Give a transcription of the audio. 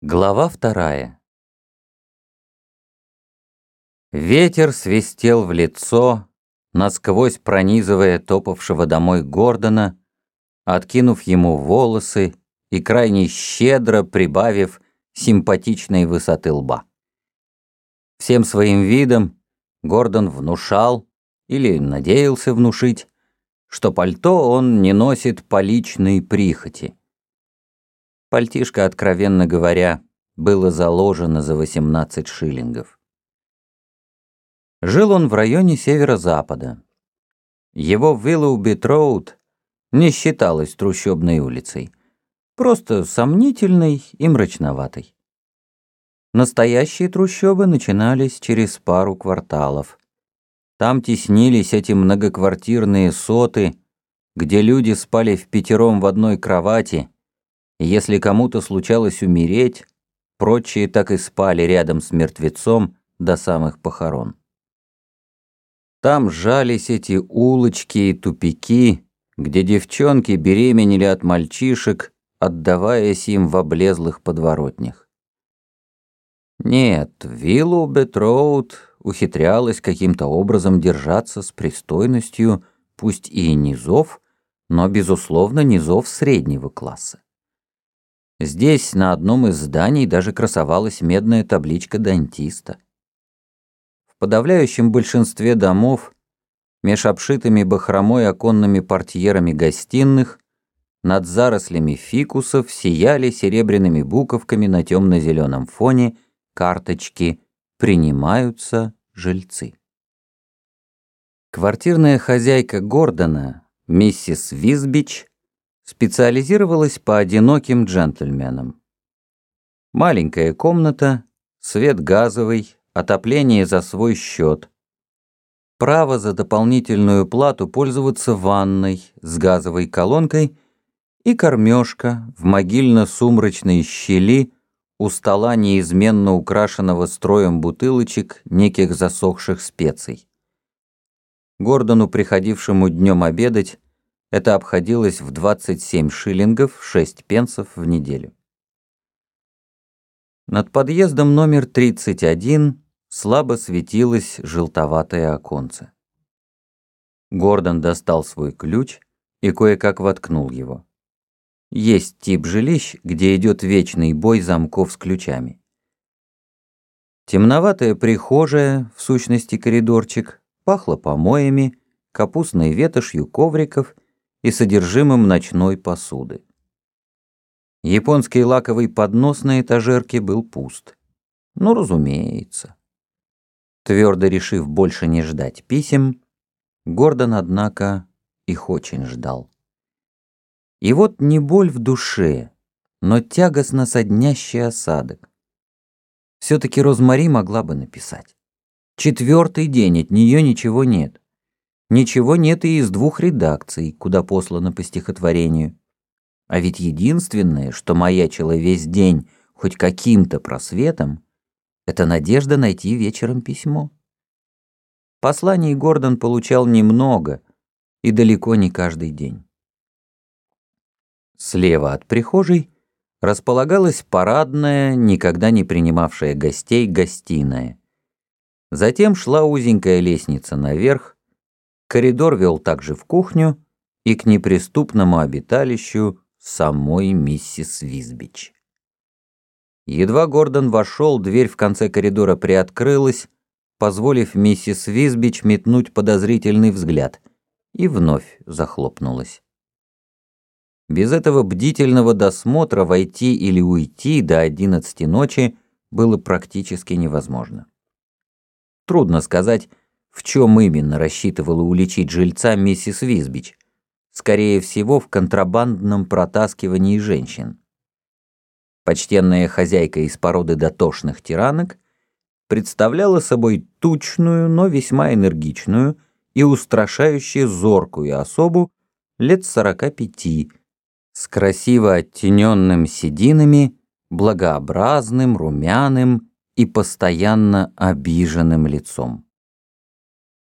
Глава вторая Ветер свистел в лицо, насквозь пронизывая топавшего домой Гордона, откинув ему волосы и крайне щедро прибавив симпатичной высоты лба. Всем своим видом Гордон внушал, или надеялся внушить, что пальто он не носит по личной прихоти, Пальтишко, откровенно говоря, было заложено за 18 шиллингов. Жил он в районе северо-запада. Его Виллоу-Бит-Роуд не считалась трущобной улицей, просто сомнительной и мрачноватой. Настоящие трущобы начинались через пару кварталов. Там теснились эти многоквартирные соты, где люди спали в пятером в одной кровати, если кому-то случалось умереть, прочие так и спали рядом с мертвецом до самых похорон. Там жались эти улочки и тупики, где девчонки беременели от мальчишек, отдаваясь им в облезлых подворотнях. Нет, виллу Бетроуд ухитрялась каким-то образом держаться с пристойностью, пусть и низов, но, безусловно, низов среднего класса. Здесь на одном из зданий даже красовалась медная табличка дантиста. В подавляющем большинстве домов, меж обшитыми бахромой оконными портьерами гостиных, над зарослями фикусов сияли серебряными буковками на темно-зеленом фоне карточки «Принимаются жильцы». Квартирная хозяйка Гордона, миссис Визбич, специализировалась по одиноким джентльменам. Маленькая комната, свет газовый, отопление за свой счет. Право за дополнительную плату пользоваться ванной с газовой колонкой и кормежка в могильно-сумрачной щели у стола неизменно украшенного строем бутылочек неких засохших специй. Гордону, приходившему днем обедать, это обходилось в 27 шиллингов 6 пенсов в неделю. Над подъездом номер 31 слабо светилось желтоватое оконце. Гордон достал свой ключ и кое-как воткнул его. Есть тип жилищ, где идет вечный бой замков с ключами. Темноватая прихожая, в сущности коридорчик, пахло помоями, капустной ветошью ковриков и содержимым ночной посуды. Японский лаковый поднос на этажерке был пуст. Ну, разумеется. Твердо решив больше не ждать писем, Гордон, однако, их очень ждал. И вот не боль в душе, но тягостно соднящий осадок. Все-таки Розмари могла бы написать. Четвертый день, от нее ничего нет. Ничего нет и из двух редакций, куда послано по стихотворению. А ведь единственное, что маячило весь день хоть каким-то просветом, это надежда найти вечером письмо. Посланий Гордон получал немного и далеко не каждый день. Слева от прихожей располагалась парадная, никогда не принимавшая гостей, гостиная. Затем шла узенькая лестница наверх, Коридор вел также в кухню и к неприступному обиталищу самой миссис Визбич. Едва Гордон вошел, дверь в конце коридора приоткрылась, позволив миссис Визбич метнуть подозрительный взгляд, и вновь захлопнулась. Без этого бдительного досмотра войти или уйти до одиннадцати ночи было практически невозможно. Трудно сказать, в чем именно рассчитывала уличить жильца миссис Визбич? Скорее всего, в контрабандном протаскивании женщин. Почтенная хозяйка из породы дотошных тиранок представляла собой тучную, но весьма энергичную и устрашающе зоркую особу лет сорока пяти, с красиво оттененным сединами, благообразным, румяным и постоянно обиженным лицом.